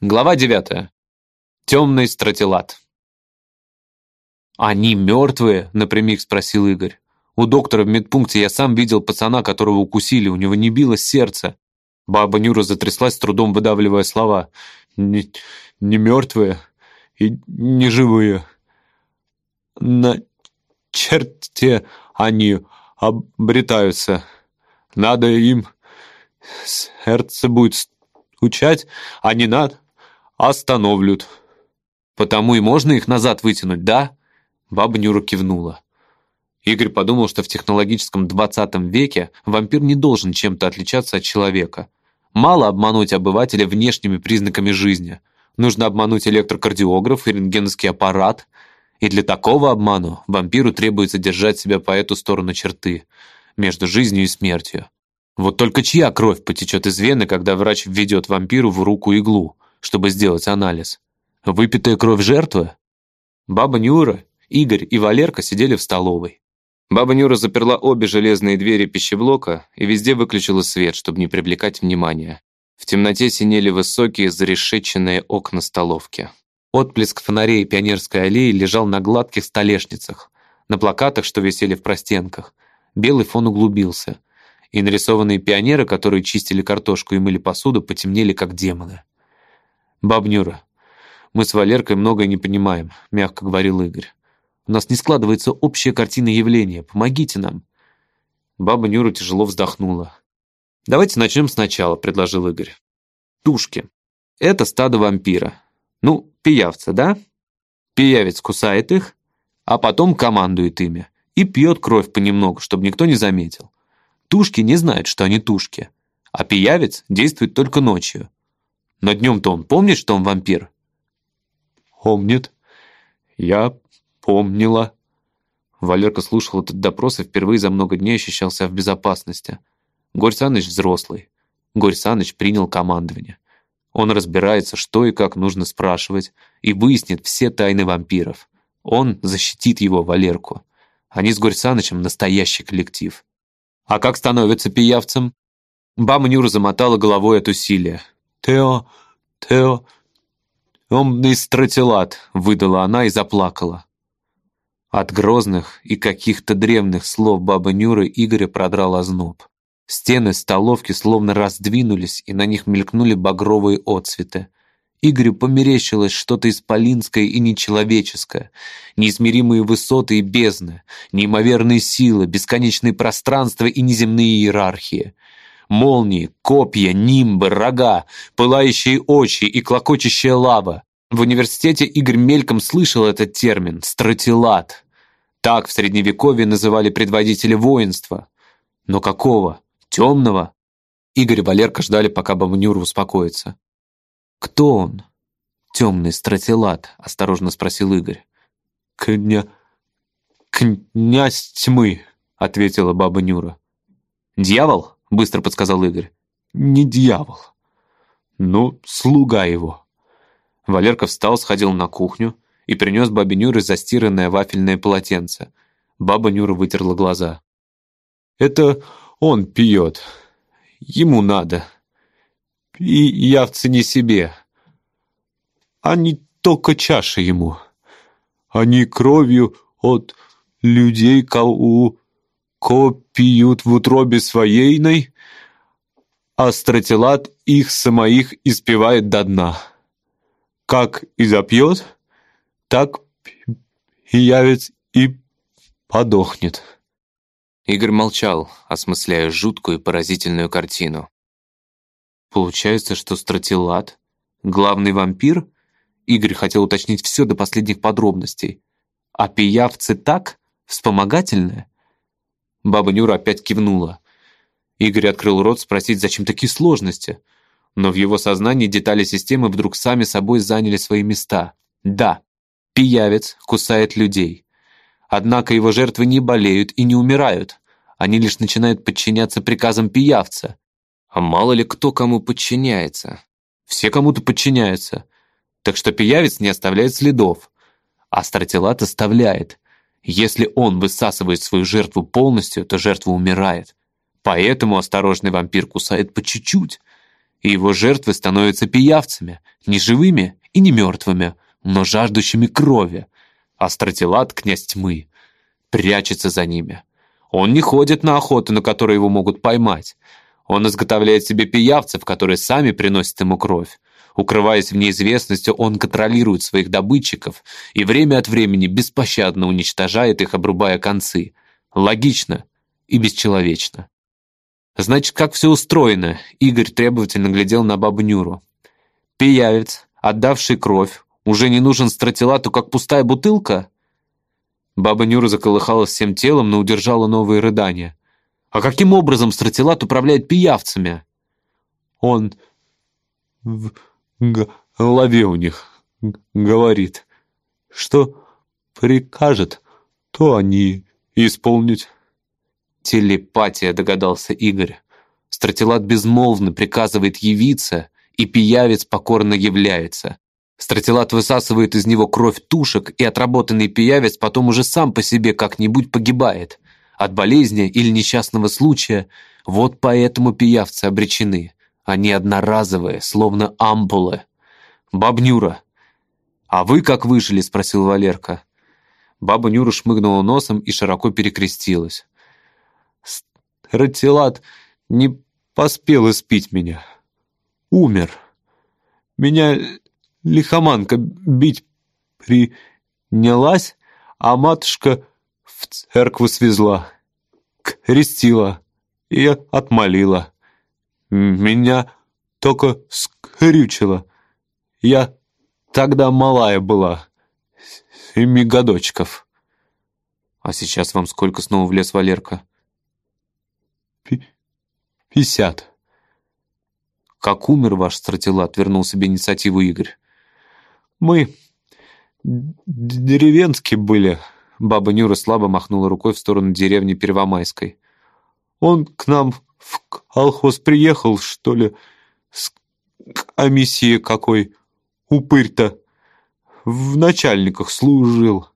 Глава 9. Темный стратилат. «Они мертвые?» — напрямик спросил Игорь. «У доктора в медпункте я сам видел пацана, которого укусили, у него не билось сердце». Баба Нюра затряслась, с трудом выдавливая слова. «Не, не мертвые и не живые. На черте они обретаются. Надо им сердце будет стучать, а не надо остановлют. Потому и можно их назад вытянуть, да? Баба Нюра кивнула. Игорь подумал, что в технологическом 20 веке вампир не должен чем-то отличаться от человека. Мало обмануть обывателя внешними признаками жизни. Нужно обмануть электрокардиограф и рентгеновский аппарат. И для такого обману вампиру требуется держать себя по эту сторону черты, между жизнью и смертью. Вот только чья кровь потечет из вены, когда врач введет вампиру в руку иглу? Чтобы сделать анализ. Выпитая кровь жертвы? Баба Нюра, Игорь и Валерка сидели в столовой. Баба Нюра заперла обе железные двери пищеблока и везде выключила свет, чтобы не привлекать внимания. В темноте синели высокие зарешеченные окна столовки. Отблеск фонарей Пионерской аллеи лежал на гладких столешницах, на плакатах, что висели в простенках. Белый фон углубился, и нарисованные пионеры, которые чистили картошку и мыли посуду, потемнели, как демоны. «Бабнюра, мы с Валеркой многое не понимаем», — мягко говорил Игорь. «У нас не складывается общая картина явления. Помогите нам». Баба Нюра тяжело вздохнула. «Давайте начнем сначала», — предложил Игорь. «Тушки. Это стадо вампира. Ну, пиявца, да? Пиявец кусает их, а потом командует ими и пьет кровь понемногу, чтобы никто не заметил. Тушки не знают, что они тушки, а пиявец действует только ночью. Но днем-то он помнит, что он вампир?» «Помнит. Я помнила». Валерка слушал этот допрос и впервые за много дней ощущал себя в безопасности. Горь Саныч взрослый. Горь Саныч принял командование. Он разбирается, что и как нужно спрашивать, и выяснит все тайны вампиров. Он защитит его, Валерку. Они с Горь Санычем настоящий коллектив. А как становится пиявцем? Баба Нюра замотала головой от усилия. «Тео, Тео, темный стратилат», — выдала она и заплакала. От грозных и каких-то древних слов бабы Нюры Игоря продрал озноб. Стены столовки словно раздвинулись, и на них мелькнули багровые отцветы. Игорю померещилось что-то исполинское и нечеловеческое, неизмеримые высоты и бездны, неимоверные силы, бесконечные пространства и неземные иерархии — Молнии, копья, нимбы, рога, пылающие очи и клокочущая лава. В университете Игорь мельком слышал этот термин «стратилат». Так в Средневековье называли предводители воинства. Но какого? Темного? Игорь и Валерка ждали, пока баба Нюра успокоится. «Кто он?» «Темный стратилат», — осторожно спросил Игорь. «Кня... князь тьмы», — ответила баба Нюра. «Дьявол?» — быстро подсказал Игорь. «Не дьявол. Ну, слуга его». Валерка встал, сходил на кухню и принес бабе Нюре застиранное вафельное полотенце. Баба Нюра вытерла глаза. «Это он пьет. Ему надо. И я в цене себе. А не только чаша ему. Они кровью от людей, кого копиют в утробе своейной, а стратилат их самоих испевает до дна. Как и запьет, так явец и подохнет. Игорь молчал, осмысляя жуткую и поразительную картину. Получается, что стратилат — главный вампир? Игорь хотел уточнить все до последних подробностей. А пиявцы так? Вспомогательное? Баба Нюра опять кивнула. Игорь открыл рот спросить, зачем такие сложности. Но в его сознании детали системы вдруг сами собой заняли свои места. Да, пиявец кусает людей. Однако его жертвы не болеют и не умирают. Они лишь начинают подчиняться приказам пиявца. А мало ли кто кому подчиняется. Все кому-то подчиняются. Так что пиявец не оставляет следов. А стратилат оставляет. Если он высасывает свою жертву полностью, то жертва умирает. Поэтому осторожный вампир кусает по чуть-чуть. и его жертвы становятся пиявцами, не живыми и не мертвыми, но жаждущими крови. А стратилат, князь тьмы, прячется за ними. Он не ходит на охоту, на которой его могут поймать. Он изготовляет себе пиявцев, которые сами приносят ему кровь. Укрываясь в неизвестности, он контролирует своих добытчиков и время от времени беспощадно уничтожает их, обрубая концы. Логично и бесчеловечно. Значит, как все устроено? Игорь требовательно глядел на бабу Нюру. Пиявец, отдавший кровь, уже не нужен стратилату, как пустая бутылка? Баба Нюра заколыхалась всем телом, но удержала новые рыдания. А каким образом стратилат управляет пиявцами? Он в голове у них говорит, что прикажет, то они исполнить. Телепатия, догадался Игорь. Стратилат безмолвно приказывает явиться, и пиявец покорно является. Стратилат высасывает из него кровь тушек, и отработанный пиявец потом уже сам по себе как-нибудь погибает. От болезни или несчастного случая. Вот поэтому пиявцы обречены. Они одноразовые, словно ампулы. «Бабнюра, а вы как выжили?» — спросил Валерка. Баба Нюра шмыгнула носом и широко перекрестилась. «Стратилат не поспел испить меня. Умер. Меня лихоманка бить принялась, а матушка в церкву свезла, крестила и отмолила. Меня только скрючило. Я тогда малая была, семи годочков. А сейчас вам сколько снова влез Валерка? Пятьдесят. Как умер ваш стратилат, вернул себе инициативу Игорь. Мы деревенские были. Баба Нюра слабо махнула рукой в сторону деревни Первомайской. Он к нам в колхоз приехал, что ли, с комиссией какой, упырь-то. В начальниках служил.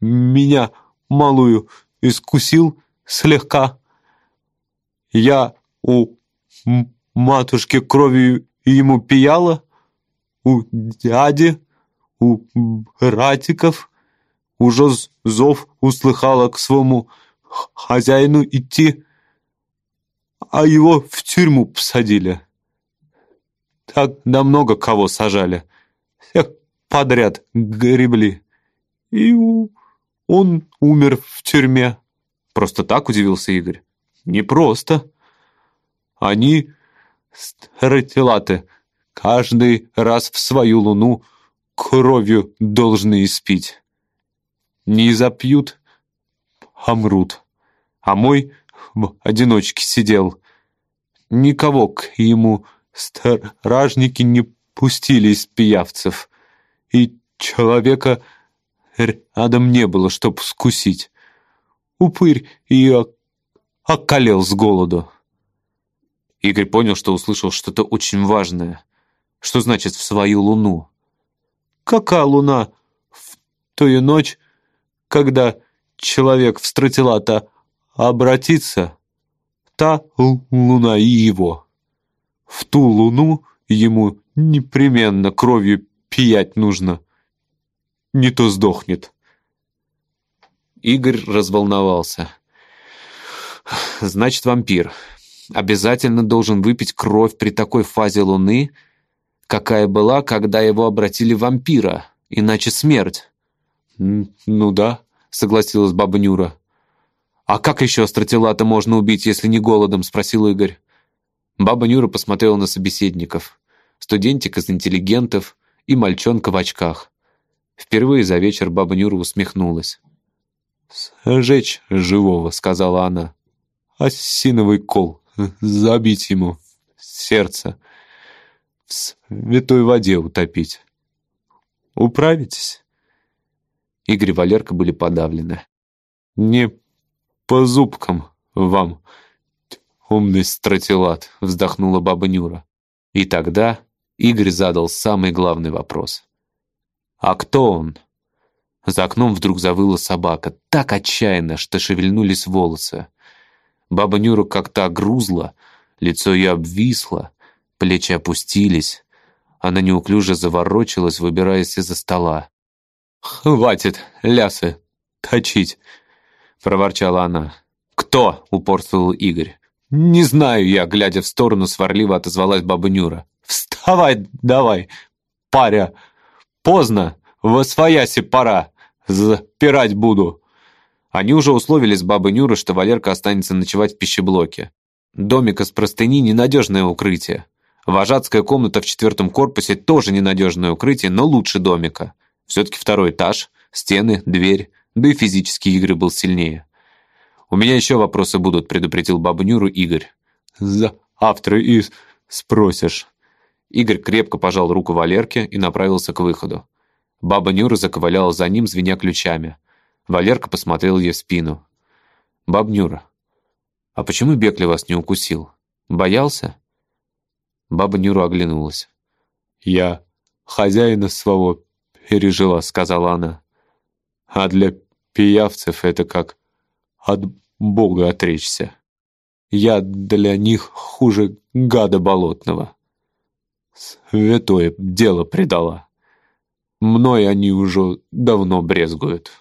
Меня малую искусил слегка. Я у матушки кровью ему пияла, у дяди, у братиков. Уже зов услыхала к своему хозяину идти, а его в тюрьму посадили. Так да много кого сажали. Всех подряд гребли. И он умер в тюрьме. Просто так удивился Игорь. Не просто. Они, стратилаты, каждый раз в свою луну кровью должны испить. Не запьют, помрут. А мой в одиночке сидел. Никого к ему стражники не пустили из пиявцев. И человека рядом не было, чтоб скусить. Упырь и околел с голоду. Игорь понял, что услышал что-то очень важное. Что значит «в свою луну»? Какая луна? В ту ночь, когда человек в стратилата обратится, та луна его. В ту луну ему непременно кровью пиять нужно. Не то сдохнет. Игорь разволновался. Значит, вампир. Обязательно должен выпить кровь при такой фазе луны, какая была, когда его обратили в вампира, иначе смерть. «Ну да», — согласилась баба Нюра. «А как еще стратилата можно убить, если не голодом?» — спросил Игорь. Баба Нюра посмотрела на собеседников. Студентик из интеллигентов и мальчонка в очках. Впервые за вечер баба Нюра усмехнулась. «Сжечь живого», — сказала она. «Осиновый кол, забить ему сердце, в святой воде утопить. Управитесь?» Игорь и Валерка были подавлены. «Не по зубкам вам, умный стратилат», — вздохнула баба Нюра. И тогда Игорь задал самый главный вопрос. «А кто он?» За окном вдруг завыла собака, так отчаянно, что шевельнулись волосы. Баба Нюра как-то огрузла, лицо ее обвисло, Плечи опустились. Она неуклюже заворочилась, выбираясь из-за стола. «Хватит, лясы, точить!» — проворчала она. «Кто?» — упорствовал Игорь. «Не знаю я», — глядя в сторону, сварливо отозвалась баба Нюра. «Вставай давай, паря! Поздно, во свояси пора, запирать буду!» Они уже условились с бабой Нюрой, что Валерка останется ночевать в пищеблоке. Домик из простыни — ненадежное укрытие. Вожатская комната в четвертом корпусе тоже ненадежное укрытие, но лучше домика. Все-таки второй этаж, стены, дверь, да и физический Игорь был сильнее. «У меня еще вопросы будут», — предупредил бабу Нюру Игорь. «Завтра и спросишь». Игорь крепко пожал руку Валерке и направился к выходу. Баба Нюра заковыляла за ним, звеня ключами. Валерка посмотрел ей в спину. «Баб Нюра, а почему Бекли вас не укусил? Боялся?» Баба Нюра оглянулась. «Я хозяина своего пережила», — сказала она. «А для пиявцев это как от Бога отречься. Я для них хуже гада болотного. Святое дело предала. Мной они уже давно брезгуют».